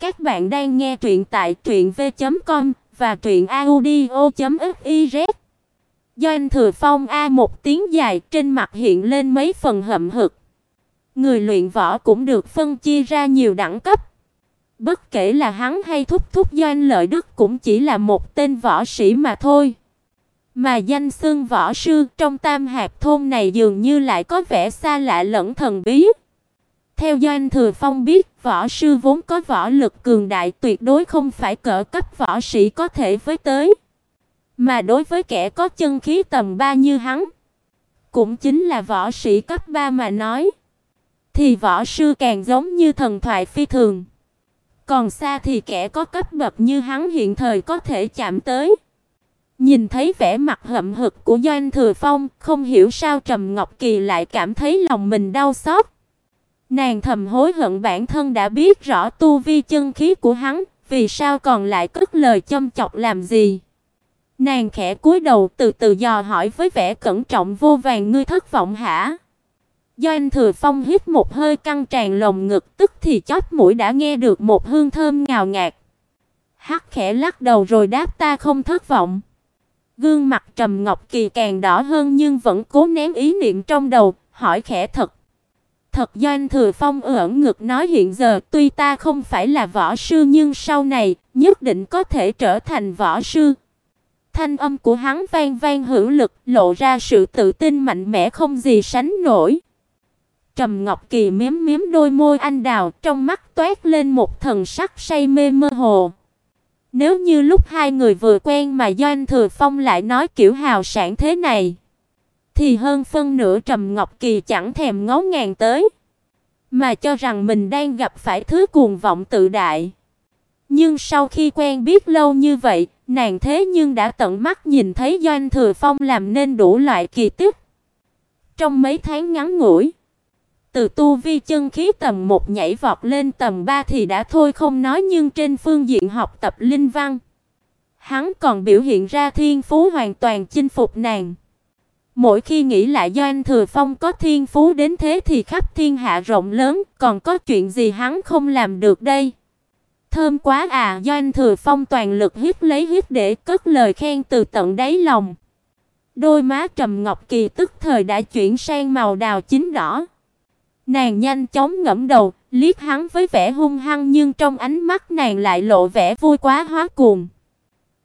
Các bạn đang nghe truyện tại truyệnv.com và truyệnaudio.fiz. doanh Thừa Phong a một tiếng dài, trên mặt hiện lên mấy phần hậm hực. Người luyện võ cũng được phân chia ra nhiều đẳng cấp. Bất kể là hắn hay thúc thúc doanh Lợi Đức cũng chỉ là một tên võ sĩ mà thôi. Mà danh xưng võ sư trong Tam Hạp thôn này dường như lại có vẻ xa lạ lẫn thần bí. Theo Doanh Thừa Phong biết, võ sư vốn có võ lực cường đại tuyệt đối không phải cỡ cấp võ sĩ có thể với tới. Mà đối với kẻ có chân khí tầm 3 như hắn, cũng chính là võ sĩ cấp 3 mà nói, thì võ sư càng giống như thần thoại phi thường. Còn xa thì kẻ có cấp bậc như hắn hiện thời có thể chạm tới. Nhìn thấy vẻ mặt hậm hực của Doanh Thừa Phong, không hiểu sao Trầm Ngọc Kỳ lại cảm thấy lòng mình đau xót. Nàng thầm hối hận bản thân đã biết rõ tu vi chân khí của hắn, vì sao còn lại cất lời châm chọc làm gì? Nàng khẽ cúi đầu từ từ dò hỏi với vẻ cẩn trọng vô vàng ngươi thất vọng hả? Do anh Thừa Phong hít một hơi căng tràn lồng ngực, tức thì chóp mũi đã nghe được một hương thơm ngào ngạt. Hắc khẽ lắc đầu rồi đáp ta không thất vọng. Gương mặt Trầm Ngọc Kỳ càng đỏ hơn nhưng vẫn cố nén ý niệm trong đầu, hỏi khẽ thật Thật Doanh Thừa Phong ưỡn ngực nói hiện giờ tuy ta không phải là võ sư nhưng sau này nhất định có thể trở thành võ sư. Thanh âm của hắn vang vang hữu lực, lộ ra sự tự tin mạnh mẽ không gì sánh nổi. Trầm Ngọc Kỳ miếm miếm đôi môi anh đào, trong mắt toát lên một thần sắc say mê mơ hồ. Nếu như lúc hai người vừa quen mà Doanh Thừa Phong lại nói kiểu hào sản thế này, thì hơn phân nửa Trầm Ngọc Kỳ chẳng thèm ngó ngàng tới, mà cho rằng mình đang gặp phải thứ cuồng vọng tự đại. Nhưng sau khi quen biết lâu như vậy, nàng thế nhưng đã tận mắt nhìn thấy Doanh Thừa Phong làm nên đủ loại kỳ tích. Trong mấy tháng ngắn ngủi, từ tu vi chân khí tầm 1 nhảy vọt lên tầm 3 thì đã thôi không nói nhưng trên phương diện học tập linh văn, hắn còn biểu hiện ra thiên phú hoàn toàn chinh phục nàng. Mỗi khi nghĩ lại Doanh Thừa Phong có thiên phú đến thế thì khắp thiên hạ rộng lớn, còn có chuyện gì hắn không làm được đây? Thơm quá à, Doanh Thừa Phong toàn lực hít lấy hít để cất lời khen từ tận đáy lòng. Đôi má Trầm Ngọc Kỳ tức thời đã chuyển sang màu đào chín đỏ. Nàng nhanh chóng ngẫm đầu, liếc hắn với vẻ hung hăng nhưng trong ánh mắt nàng lại lộ vẻ vui quá hóa cuồng.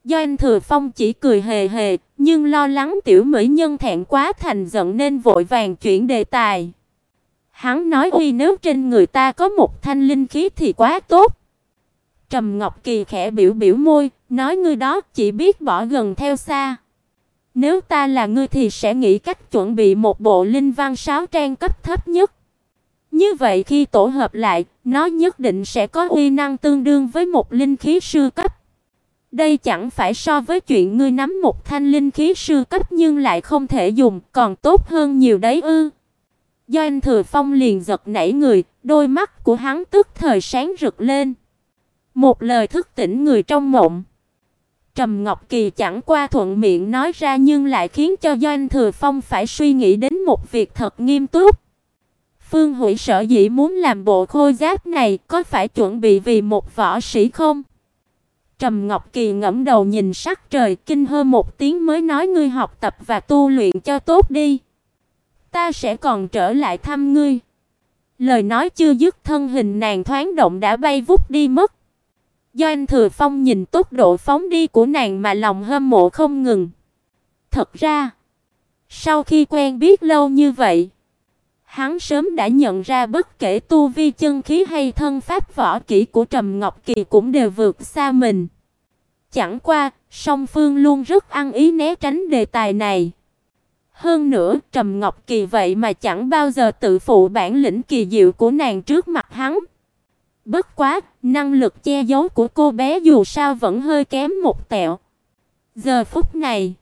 Doanh Thừa Phong chỉ cười hề hề, nhưng lo lắng tiểu mỹ nhân thẹn quá thành giận nên vội vàng chuyển đề tài. Hắn nói uy nếu trên người ta có một thanh linh khí thì quá tốt. Trầm Ngọc Kỳ khẽ biểu biểu môi, nói ngươi đó chỉ biết bỏ gần theo xa. Nếu ta là ngươi thì sẽ nghĩ cách chuẩn bị một bộ linh văn sáo trang cấp thấp nhất. Như vậy khi tổ hợp lại, nó nhất định sẽ có uy năng tương đương với một linh khí sư cấp. Đây chẳng phải so với chuyện ngươi nắm một thanh linh khí sư cấp nhưng lại không thể dùng, còn tốt hơn nhiều đấy ư? Do anh Thừa Phong liền giật nảy người, đôi mắt của hắn tức thời sáng rực lên. Một lời thức tỉnh người trong mộng. Trầm Ngọc Kỳ chẳng qua thuận miệng nói ra nhưng lại khiến cho Doanh Thừa Phong phải suy nghĩ đến một việc thật nghiêm túc. Phương Hủy sở dĩ muốn làm bộ khôi giáp này có phải chuẩn bị vì một võ sĩ không? Trầm Ngọc Kỳ ngẫm đầu nhìn sắc trời, kinh hơ một tiếng mới nói ngươi học tập và tu luyện cho tốt đi. Ta sẽ còn trở lại thăm ngươi. Lời nói chưa dứt thân hình nàng thoáng động đã bay vút đi mất. Do anh Thừa Phong nhìn tốc độ phóng đi của nàng mà lòng hâm mộ không ngừng. Thật ra, sau khi quen biết lâu như vậy, hắn sớm đã nhận ra bất kể tu vi chân khí hay thân pháp võ kỹ của Trầm Ngọc Kỳ cũng đều vượt xa mình. Chẳng qua, song phương luôn rất ăn ý né tránh đề tài này. Hơn nữa, Trầm Ngọc Kỳ vậy mà chẳng bao giờ tự phụ bản lĩnh kỳ diệu của nàng trước mặt hắn. Bất quá, năng lực che giấu của cô bé dù sao vẫn hơi kém một tẹo. Giờ phút này,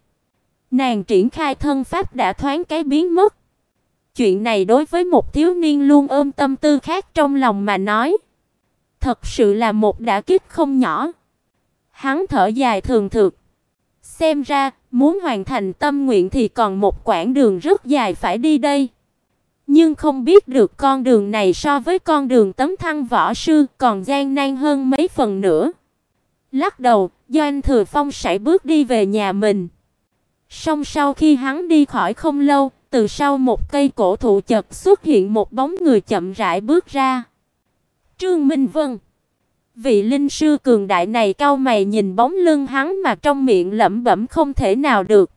nàng triển khai thân pháp đã thoáng cái biến mất. Chuyện này đối với một thiếu niên luôn ôm tâm tư khác trong lòng mà nói, thật sự là một đả kích không nhỏ. Hắn thở dài thường thượt, Xem ra, muốn hoàn thành tâm nguyện thì còn một quãng đường rất dài phải đi đây. Nhưng không biết được con đường này so với con đường tấm thăng võ sư còn gian nan hơn mấy phần nữa. Lắc đầu, Doanh Thừa Phong sải bước đi về nhà mình. Song sau khi hắn đi khỏi không lâu, từ sau một cây cổ thụ chợt xuất hiện một bóng người chậm rãi bước ra. Trương Minh Vân. Vị linh sư cường đại này cau mày nhìn bóng lưng hắn mà trong miệng lẩm bẩm không thể nào được.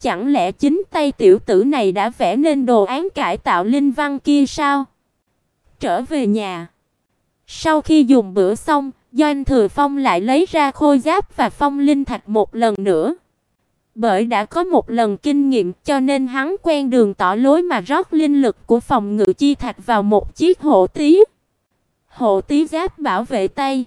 Chẳng lẽ chính tay tiểu tử này đã vẽ nên đồ án cải tạo linh văn kia sao? Trở về nhà. Sau khi dùng bữa xong, Doanh Thừa Phong lại lấy ra khôi giáp và phong linh thạch một lần nữa. Bởi đã có một lần kinh nghiệm cho nên hắn quen đường tỏ lối mà rót linh lực của phòng ngự chi thạch vào một chiếc hộ tí. Hộ tí giáp bảo vệ tay.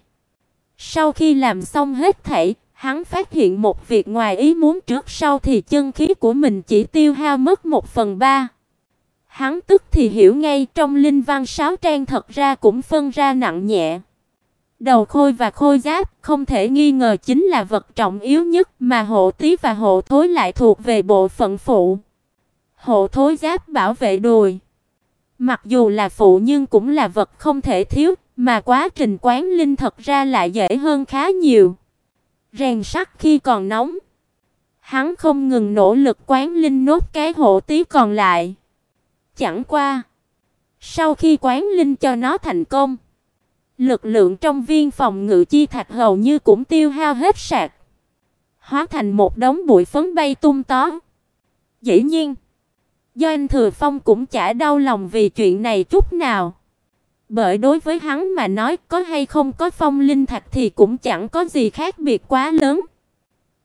Sau khi làm xong hết thảy, hắn phát hiện một việc ngoài ý muốn trước sau thì chân khí của mình chỉ tiêu hao mất một phần ba. Hắn tức thì hiểu ngay trong linh văn sáu trang thật ra cũng phân ra nặng nhẹ. Đầu khôi và khôi giáp không thể nghi ngờ chính là vật trọng yếu nhất mà hộ tí và hộ thối lại thuộc về bộ phận phụ. Hộ thối giáp bảo vệ đùi. Mặc dù là phụ nhưng cũng là vật không thể thiếu, mà quá trình quán linh thật ra lại dễ hơn khá nhiều. Rèn sắt khi còn nóng, hắn không ngừng nỗ lực quán linh nốt cái hộ tí còn lại. Chẳng qua, sau khi quán linh cho nó thành công, lực lượng trong viên phòng ngự chi thạch hầu như cũng tiêu hao hết sạch, hóa thành một đống bụi phấn bay tung tó. Dĩ nhiên, Do anh Thừa Phong cũng chả đau lòng vì chuyện này chút nào. Bởi đối với hắn mà nói có hay không có phong linh thạch thì cũng chẳng có gì khác biệt quá lớn.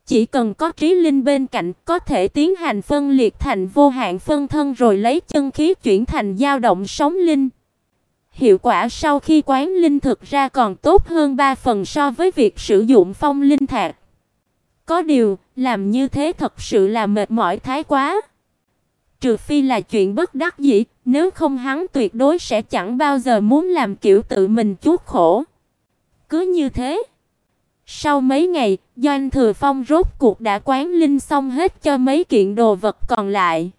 Chỉ cần có trí linh bên cạnh có thể tiến hành phân liệt thành vô hạn phân thân rồi lấy chân khí chuyển thành dao động sống linh. Hiệu quả sau khi quán linh thực ra còn tốt hơn 3 phần so với việc sử dụng phong linh thạch. Có điều, làm như thế thật sự là mệt mỏi thái quá. Trừ phi là chuyện bất đắc dĩ, nếu không hắn tuyệt đối sẽ chẳng bao giờ muốn làm kiểu tự mình chuốc khổ. Cứ như thế, sau mấy ngày, Doanh Thừa Phong rốt cuộc đã quán linh xong hết cho mấy kiện đồ vật còn lại.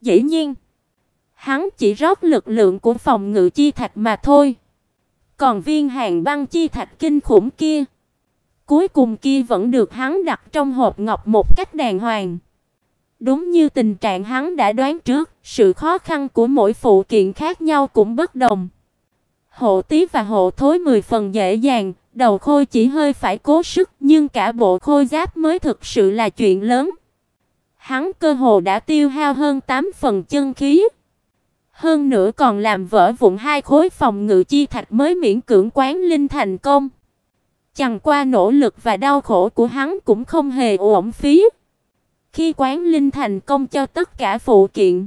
Dĩ nhiên, hắn chỉ rót lực lượng của phòng ngự chi thạch mà thôi. Còn viên hàng băng chi thạch kinh khủng kia, cuối cùng kia vẫn được hắn đặt trong hộp ngọc một cách đàng hoàng. Đúng như tình trạng hắn đã đoán trước, sự khó khăn của mỗi phụ kiện khác nhau cũng bất đồng. Hộ tí và hộ thối 10 phần dễ dàng, đầu khôi chỉ hơi phải cố sức, nhưng cả bộ khôi giáp mới thực sự là chuyện lớn. Hắn cơ hồ đã tiêu hao hơn 8 phần chân khí. Hơn nữa còn làm vỡ vụn hai khối phòng ngự chi thạch mới miễn cưỡng quán linh thành công. Chẳng qua nỗ lực và đau khổ của hắn cũng không hề uổng phí. Khi quán linh thành công cho tất cả phụ kiện,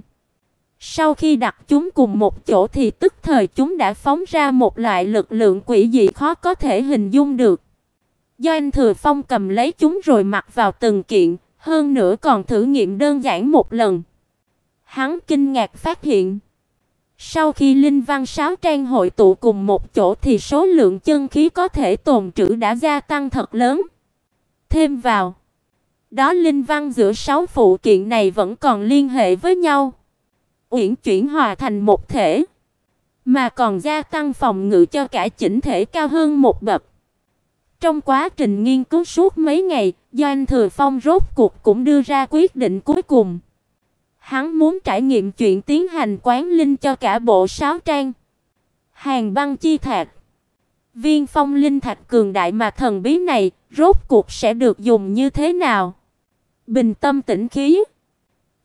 sau khi đặt chúng cùng một chỗ thì tức thời chúng đã phóng ra một loại lực lượng quỷ dị khó có thể hình dung được. Do anh Thừa Phong cầm lấy chúng rồi mặc vào từng kiện, hơn nữa còn thử nghiệm đơn giản một lần. Hắn kinh ngạc phát hiện, sau khi linh văn sáu trang hội tụ cùng một chỗ thì số lượng chân khí có thể tồn trữ đã gia tăng thật lớn. Thêm vào, đó linh văn giữa sáu phụ kiện này vẫn còn liên hệ với nhau. Uyển chuyển hòa thành một thể, mà còn gia tăng phòng ngự cho cả chỉnh thể cao hơn một bậc. Trong quá trình nghiên cứu suốt mấy ngày, Doanh Thừa Phong rốt cuộc cũng đưa ra quyết định cuối cùng. Hắn muốn trải nghiệm chuyện tiến hành quán linh cho cả bộ sáu trang. Hàng băng chi thạch. Viên phong linh thạch cường đại mà thần bí này, rốt cuộc sẽ được dùng như thế nào? Bình tâm tĩnh khí,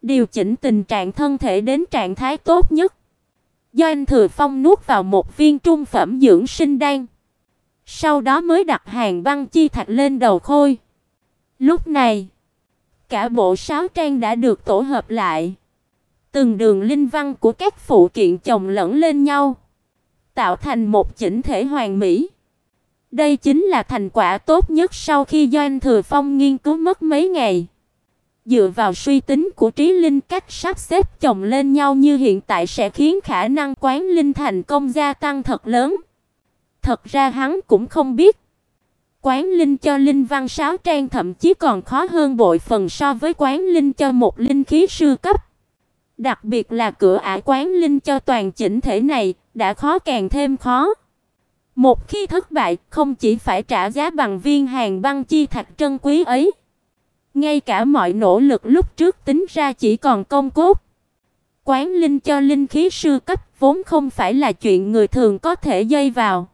điều chỉnh tình trạng thân thể đến trạng thái tốt nhất. Do anh Thừa Phong nuốt vào một viên trung phẩm dưỡng sinh đan, sau đó mới đặt hàng băng chi thạch lên đầu khôi. Lúc này, cả bộ sáu trang đã được tổ hợp lại. Từng đường linh văn của các phụ kiện chồng lẫn lên nhau, tạo thành một chỉnh thể hoàn mỹ. Đây chính là thành quả tốt nhất sau khi Doanh Thừa Phong nghiên cứu mất mấy ngày. Dựa vào suy tính của trí linh cách sắp xếp chồng lên nhau như hiện tại sẽ khiến khả năng quán linh thành công gia tăng thật lớn. Thật ra hắn cũng không biết. Quán linh cho linh văn sáu trang thậm chí còn khó hơn bội phần so với quán linh cho một linh khí sư cấp. Đặc biệt là cửa ải quán linh cho toàn chỉnh thể này đã khó càng thêm khó. Một khi thất bại, không chỉ phải trả giá bằng viên hàng băng chi thạch trân quý ấy, ngay cả mọi nỗ lực lúc trước tính ra chỉ còn công cốt. Quán linh cho linh khí sư cấp vốn không phải là chuyện người thường có thể dây vào.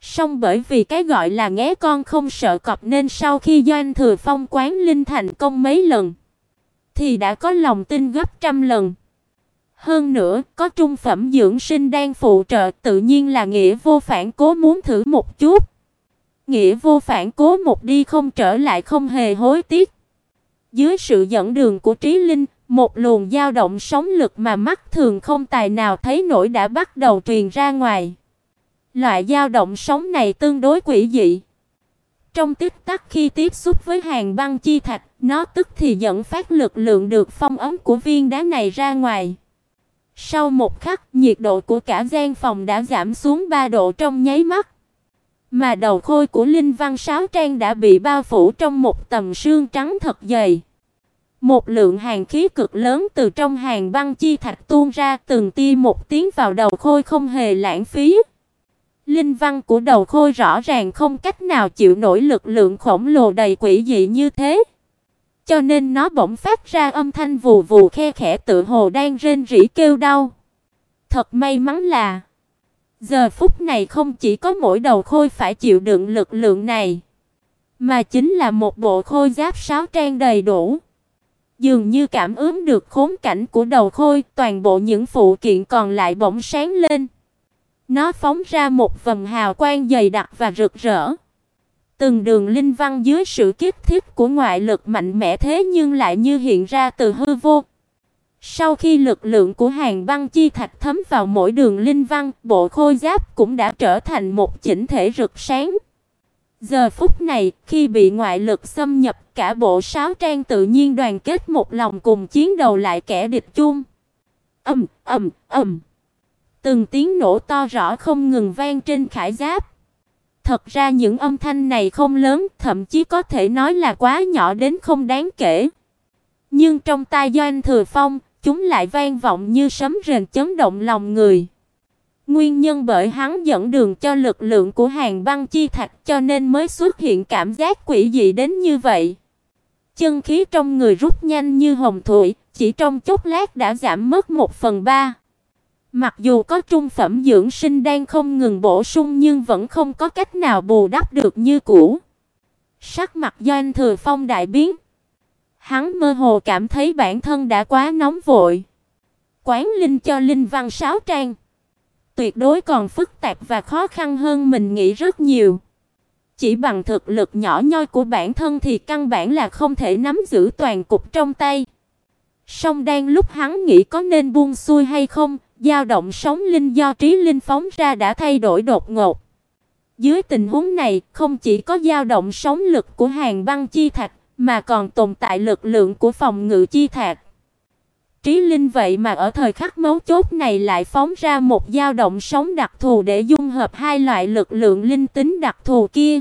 Song bởi vì cái gọi là ngé con không sợ cọp nên sau khi Doanh Thừa Phong quán linh thành công mấy lần thì đã có lòng tin gấp trăm lần. Hơn nữa, có trung phẩm dưỡng sinh đang phụ trợ, tự nhiên là nghĩa vô phản cố muốn thử một chút. Nghĩa vô phản cố một đi không trở lại không hề hối tiếc. Dưới sự dẫn đường của Trí Linh, một luồng dao động sóng lực mà mắt thường không tài nào thấy nổi đã bắt đầu truyền ra ngoài. Loại dao động sóng này tương đối quỷ dị. Trong tích tắc khi tiếp xúc với hàng băng chi thạch, nó tức thì dẫn phát lực lượng được phong ấn của viên đá này ra ngoài. Sau một khắc, nhiệt độ của cả gian phòng đã giảm xuống 3 độ trong nháy mắt. Mà đầu khôi của Linh Văn Sáo Trang đã bị bao phủ trong một tầng sương trắng thật dày. Một lượng hàng khí cực lớn từ trong hàng băng chi thạch tuôn ra, từng tia một tiếng vào đầu khôi không hề lãng phí. Linh văn của đầu khôi rõ ràng không cách nào chịu nổi lực lượng khổng lồ đầy quỷ dị như thế. Cho nên nó bỗng phát ra âm thanh vù vù khe khẽ tự hồ đang rên rỉ kêu đau. Thật may mắn là giờ phút này không chỉ có mỗi đầu khôi phải chịu đựng lực lượng này, mà chính là một bộ khôi giáp sáu trang đầy đủ. Dường như cảm ứng được khốn cảnh của đầu khôi, toàn bộ những phụ kiện còn lại bỗng sáng lên. Nó phóng ra một vầng hào quang dày đặc và rực rỡ. Từng đường linh văn dưới sự kích thích của ngoại lực mạnh mẽ thế nhưng lại như hiện ra từ hư vô. Sau khi lực lượng của hàng băng chi thạch thấm vào mỗi đường linh văn, bộ khôi giáp cũng đã trở thành một chỉnh thể rực sáng. Giờ phút này, khi bị ngoại lực xâm nhập, cả bộ sáu trang tự nhiên đoàn kết một lòng cùng chiến đầu lại kẻ địch chung. Ầm, ầm, ầm. Từng tiếng nổ to rõ không ngừng vang trên khải giáp. Thật ra những âm thanh này không lớn, thậm chí có thể nói là quá nhỏ đến không đáng kể. Nhưng trong tai Doanh Thừa Phong, chúng lại vang vọng như sấm rền chấn động lòng người. Nguyên nhân bởi hắn dẫn đường cho lực lượng của hàng băng chi thạch cho nên mới xuất hiện cảm giác quỷ dị đến như vậy. Chân khí trong người rút nhanh như hồng thủy, chỉ trong chốc lát đã giảm mất một phần ba. Mặc dù có trung phẩm dưỡng sinh đang không ngừng bổ sung nhưng vẫn không có cách nào bù đắp được như cũ. Sắc mặt Doanh Thừa Phong đại biến. Hắn mơ hồ cảm thấy bản thân đã quá nóng vội. Quán linh cho linh văn sáu trang. Tuyệt đối còn phức tạp và khó khăn hơn mình nghĩ rất nhiều. Chỉ bằng thực lực nhỏ nhoi của bản thân thì căn bản là không thể nắm giữ toàn cục trong tay. Song đang lúc hắn nghĩ có nên buông xuôi hay không, dao động sóng linh do trí linh phóng ra đã thay đổi đột ngột. Dưới tình huống này, không chỉ có dao động sóng lực của hàng băng chi thạch, mà còn tồn tại lực lượng của phòng ngự chi thạch. Trí linh vậy mà ở thời khắc mấu chốt này lại phóng ra một dao động sóng đặc thù để dung hợp hai loại lực lượng linh tính đặc thù kia.